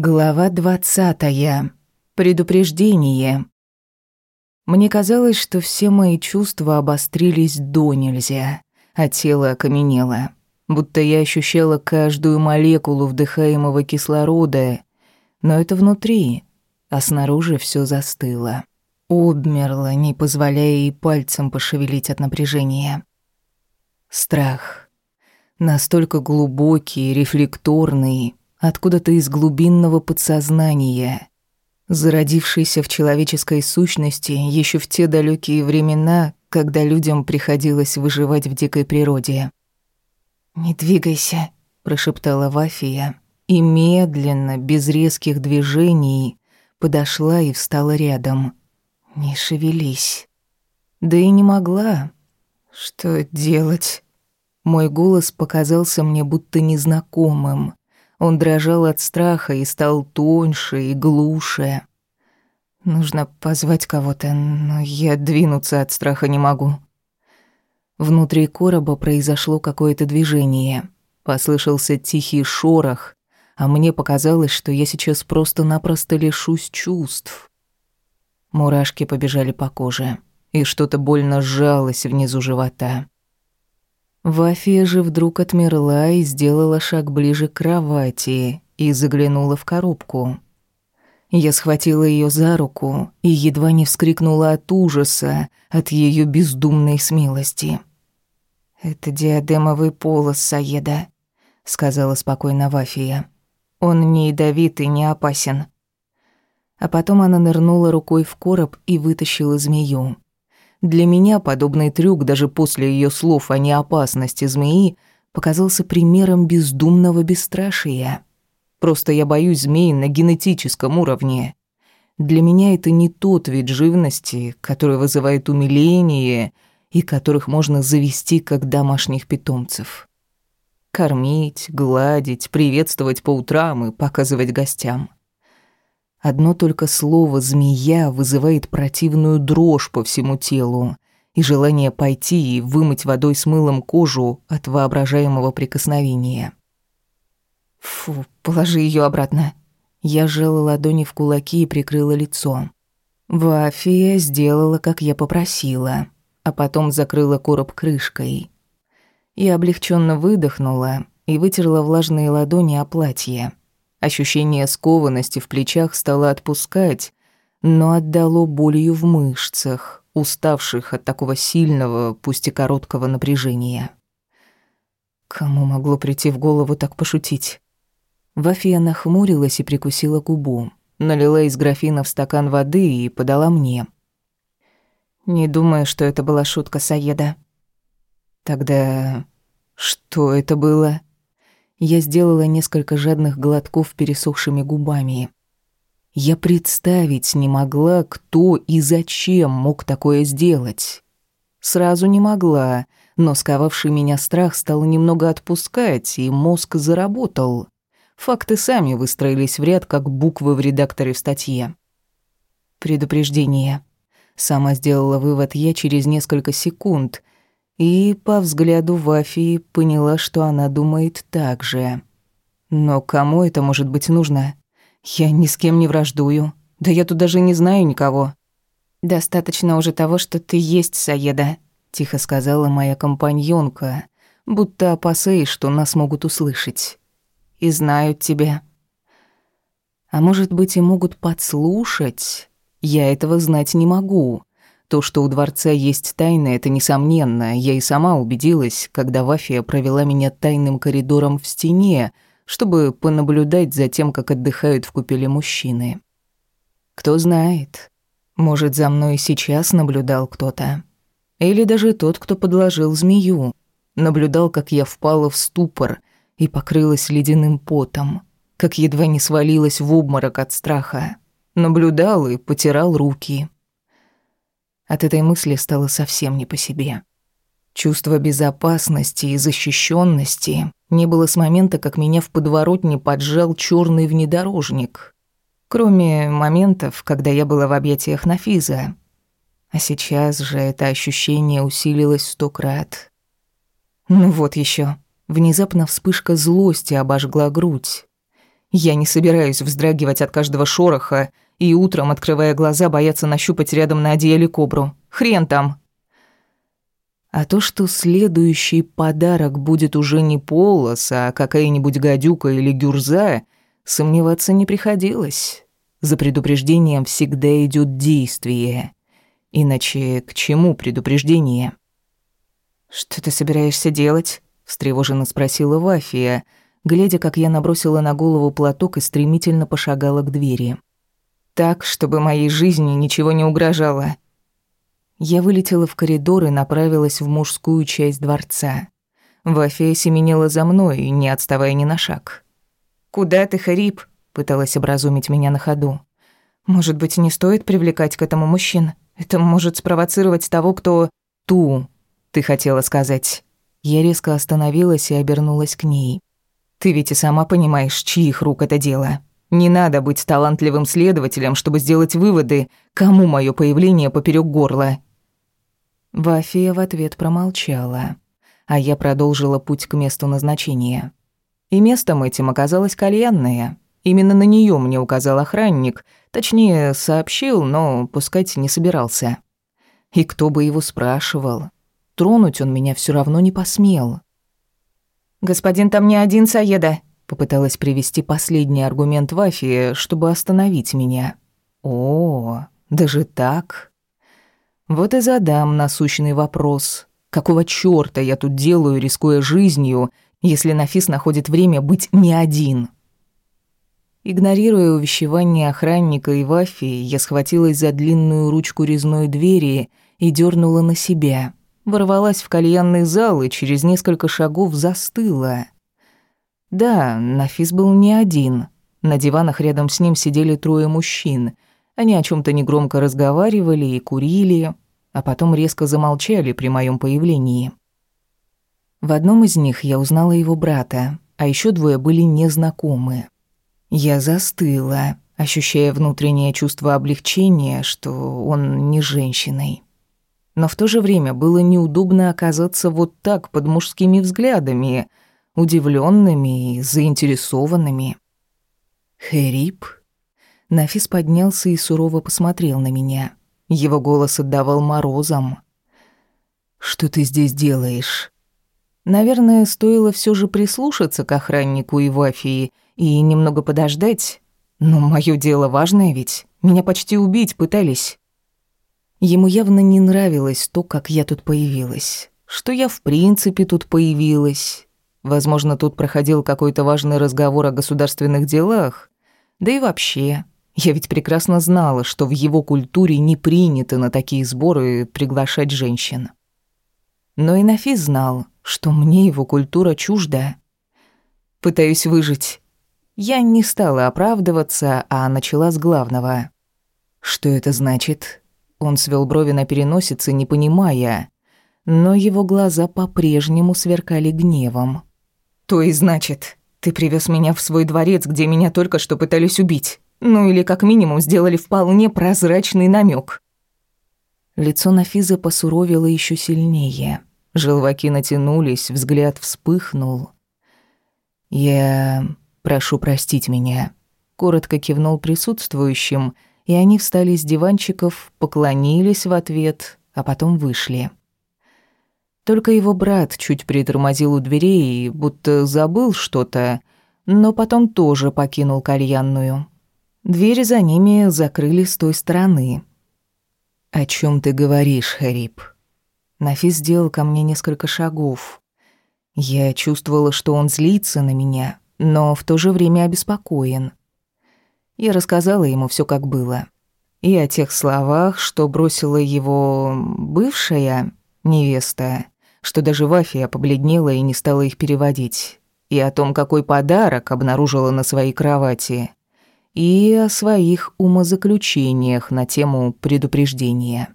Глава двадцатая. Предупреждение. Мне казалось, что все мои чувства обострились до нельзя, а тело окаменело, будто я ощущала каждую молекулу вдыхаемого кислорода, но это внутри, а снаружи все застыло. Обмерло, не позволяя ей пальцем пошевелить от напряжения. Страх. Настолько глубокий, рефлекторный, откуда-то из глубинного подсознания, зародившийся в человеческой сущности еще в те далекие времена, когда людям приходилось выживать в дикой природе. «Не двигайся», — прошептала Вафия, и медленно, без резких движений, подошла и встала рядом. «Не шевелись». Да и не могла. Что делать? Мой голос показался мне будто незнакомым. Он дрожал от страха и стал тоньше и глуше. Нужно позвать кого-то, но я двинуться от страха не могу. Внутри короба произошло какое-то движение. Послышался тихий шорох, а мне показалось, что я сейчас просто-напросто лишусь чувств. Мурашки побежали по коже, и что-то больно сжалось внизу живота. Вафия же вдруг отмерла и сделала шаг ближе к кровати и заглянула в коробку. Я схватила ее за руку и едва не вскрикнула от ужаса, от ее бездумной смелости. «Это диадемовый полос Саеда», — сказала спокойно Вафия. «Он не ядовит и не опасен». А потом она нырнула рукой в короб и вытащила змею. Для меня подобный трюк даже после ее слов о неопасности змеи показался примером бездумного бесстрашия. Просто я боюсь змей на генетическом уровне. Для меня это не тот вид живности, который вызывает умиление и которых можно завести как домашних питомцев. Кормить, гладить, приветствовать по утрам и показывать гостям. Одно только слово «змея» вызывает противную дрожь по всему телу и желание пойти и вымыть водой с мылом кожу от воображаемого прикосновения. «Фу, положи ее обратно». Я сжала ладони в кулаки и прикрыла лицо. Вафия сделала, как я попросила, а потом закрыла короб крышкой. Я облегченно выдохнула и вытерла влажные ладони о платье. Ощущение скованности в плечах стало отпускать, но отдало болью в мышцах, уставших от такого сильного, пусть и короткого напряжения. Кому могло прийти в голову так пошутить? Вафия нахмурилась и прикусила губу, налила из графина в стакан воды и подала мне. Не думаю, что это была шутка Саеда. Тогда что это было? Я сделала несколько жадных глотков пересохшими губами. Я представить не могла, кто и зачем мог такое сделать. Сразу не могла, но сковавший меня страх стал немного отпускать, и мозг заработал. Факты сами выстроились в ряд, как буквы в редакторе в статье. Предупреждение. Сама сделала вывод я через несколько секунд, и по взгляду Вафии поняла, что она думает так же. Но кому это может быть нужно? Я ни с кем не враждую. Да я тут даже не знаю никого. Достаточно уже того, что ты есть Саеда, тихо сказала моя компаньонка, будто опасаясь, что нас могут услышать. И знают тебя. А может быть, и могут подслушать? Я этого знать не могу. То, что у дворца есть тайны, это несомненно. Я и сама убедилась, когда Вафия провела меня тайным коридором в стене, чтобы понаблюдать за тем, как отдыхают в купеле мужчины. Кто знает, может, за мной сейчас наблюдал кто-то. Или даже тот, кто подложил змею. Наблюдал, как я впала в ступор и покрылась ледяным потом, как едва не свалилась в обморок от страха. Наблюдал и потирал руки. От этой мысли стало совсем не по себе. Чувство безопасности и защищенности не было с момента, как меня в подворотне поджал черный внедорожник. Кроме моментов, когда я была в объятиях Нафиза. А сейчас же это ощущение усилилось сто крат. Ну вот еще. Внезапно вспышка злости обожгла грудь. Я не собираюсь вздрагивать от каждого шороха и утром, открывая глаза, бояться нащупать рядом на одеяле кобру. Хрен там. А то, что следующий подарок будет уже не полос, а какая-нибудь гадюка или гюрза, сомневаться не приходилось. За предупреждением всегда идет действие. Иначе к чему предупреждение? «Что ты собираешься делать?» — встревоженно спросила Вафия, глядя, как я набросила на голову платок и стремительно пошагала к двери. «Так, чтобы моей жизни ничего не угрожало». Я вылетела в коридор и направилась в мужскую часть дворца. Вафия семенила за мной, не отставая ни на шаг. «Куда ты, Харип?» — пыталась образумить меня на ходу. «Может быть, не стоит привлекать к этому мужчин? Это может спровоцировать того, кто...» «Ту», ты хотела сказать». Я резко остановилась и обернулась к ней. «Ты ведь и сама понимаешь, чьих рук это дело. Не надо быть талантливым следователем, чтобы сделать выводы, кому мое появление поперек горла». Вафия в ответ промолчала, а я продолжила путь к месту назначения. И местом этим оказалось кальянное. Именно на нее мне указал охранник, точнее, сообщил, но пускать не собирался. И кто бы его спрашивал? Тронуть он меня все равно не посмел. «Господин, там не один Саеда», — попыталась привести последний аргумент Вафи, чтобы остановить меня. «О, даже так?» Вот и задам насущный вопрос. Какого чёрта я тут делаю, рискуя жизнью, если Нафис находит время быть не один?» Игнорируя увещевание охранника и Вафи, я схватилась за длинную ручку резной двери и дернула на себя ворвалась в кальянный зал и через несколько шагов застыла. Да, Нафис был не один. На диванах рядом с ним сидели трое мужчин. Они о чем то негромко разговаривали и курили, а потом резко замолчали при моем появлении. В одном из них я узнала его брата, а еще двое были незнакомы. Я застыла, ощущая внутреннее чувство облегчения, что он не женщиной но в то же время было неудобно оказаться вот так под мужскими взглядами, удивленными и заинтересованными. «Хэрип?» Нафис поднялся и сурово посмотрел на меня. Его голос отдавал морозом. «Что ты здесь делаешь?» Наверное, стоило все же прислушаться к охраннику и Вафии и немного подождать. Но мое дело важное ведь. Меня почти убить пытались. Ему явно не нравилось то, как я тут появилась. Что я в принципе тут появилась. Возможно, тут проходил какой-то важный разговор о государственных делах. Да и вообще, я ведь прекрасно знала, что в его культуре не принято на такие сборы приглашать женщин. Но и Нафис знал, что мне его культура чужда. Пытаюсь выжить. Я не стала оправдываться, а начала с главного. Что это значит? Он свел брови на переносице, не понимая, но его глаза по-прежнему сверкали гневом. «То и значит, ты привез меня в свой дворец, где меня только что пытались убить. Ну или как минимум сделали вполне прозрачный намек. Лицо Нафиза посуровило еще сильнее. Желваки натянулись, взгляд вспыхнул. «Я прошу простить меня», — коротко кивнул присутствующим — и они встали с диванчиков, поклонились в ответ, а потом вышли. Только его брат чуть притормозил у дверей, будто забыл что-то, но потом тоже покинул кальянную. Двери за ними закрыли с той стороны. «О чем ты говоришь, Харип?» Нафис сделал ко мне несколько шагов. Я чувствовала, что он злится на меня, но в то же время обеспокоен. Я рассказала ему все как было. И о тех словах, что бросила его бывшая невеста, что даже Вафия побледнела и не стала их переводить, и о том, какой подарок обнаружила на своей кровати, и о своих умозаключениях на тему предупреждения.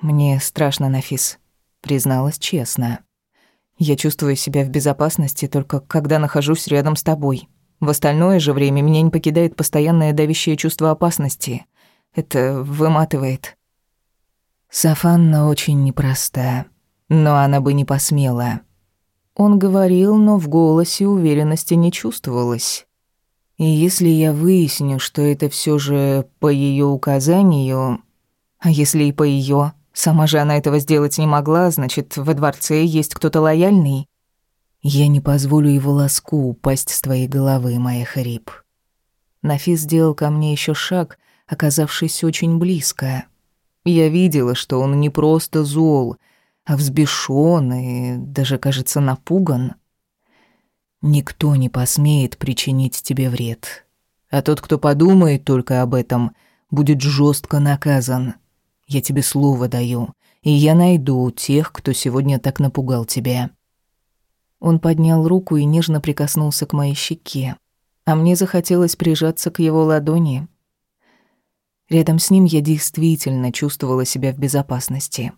«Мне страшно, Нафис», — призналась честно. «Я чувствую себя в безопасности только когда нахожусь рядом с тобой». В остальное же время меня не покидает постоянное давящее чувство опасности. Это выматывает. Сафанна очень непроста, но она бы не посмела. Он говорил, но в голосе уверенности не чувствовалось. И если я выясню, что это все же по ее указанию, а если и по ее, сама же она этого сделать не могла, значит, во дворце есть кто-то лояльный, я не позволю его лоску упасть с твоей головы, моя Хариб. Нафис сделал ко мне еще шаг, оказавшись очень близко. Я видела, что он не просто зол, взбешён и даже, кажется, напуган. Никто не посмеет причинить тебе вред. А тот, кто подумает только об этом, будет жестко наказан. Я тебе слово даю, и я найду тех, кто сегодня так напугал тебя. Он поднял руку и нежно прикоснулся к моей щеке, а мне захотелось прижаться к его ладони. Рядом с ним я действительно чувствовала себя в безопасности.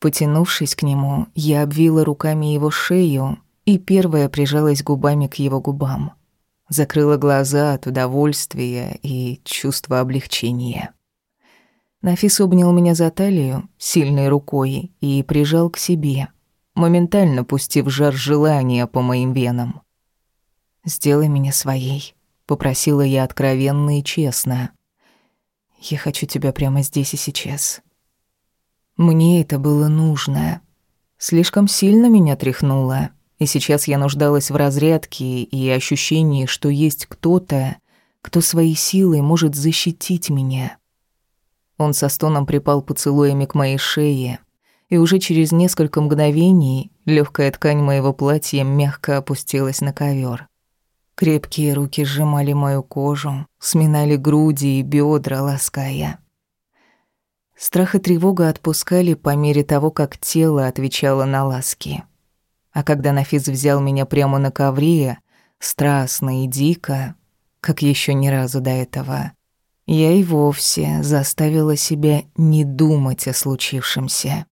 Потянувшись к нему, я обвила руками его шею и первая прижалась губами к его губам. Закрыла глаза от удовольствия и чувства облегчения. Нафис обнял меня за талию сильной рукой и прижал к себе — моментально пустив жар желания по моим венам. «Сделай меня своей», — попросила я откровенно и честно. «Я хочу тебя прямо здесь и сейчас». Мне это было нужно. Слишком сильно меня тряхнуло, и сейчас я нуждалась в разрядке и ощущении, что есть кто-то, кто своей силой может защитить меня. Он со стоном припал поцелуями к моей шее, и уже через несколько мгновений легкая ткань моего платья мягко опустилась на ковер. Крепкие руки сжимали мою кожу, сминали груди и бедра, лаская. Страх и тревога отпускали по мере того, как тело отвечало на ласки. А когда Нафиз взял меня прямо на ковре, страстно и дико, как еще ни разу до этого, я и вовсе заставила себя не думать о случившемся.